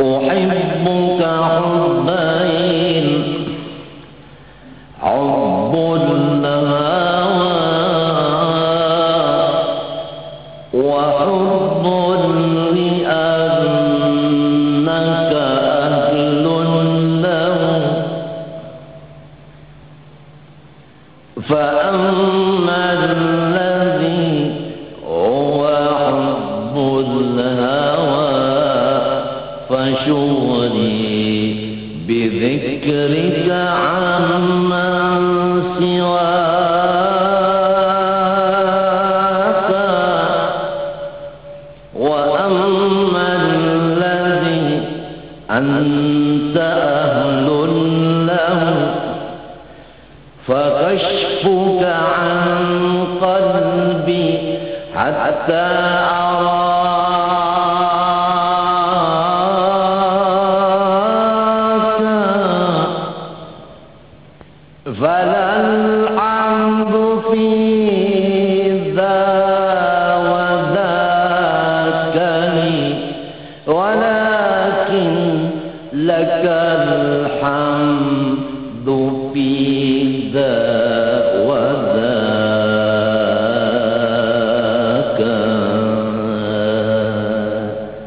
أحبك حبين حب الهوى وحب لأنك أهل له فأما الذي فشغلي بذكرك عمن سواك وأما الذي أنت أهل له فكشفك عن قلبي حتى أراك فلا الحمد في ذا وذاك لي ولكن لك الحمد في ذا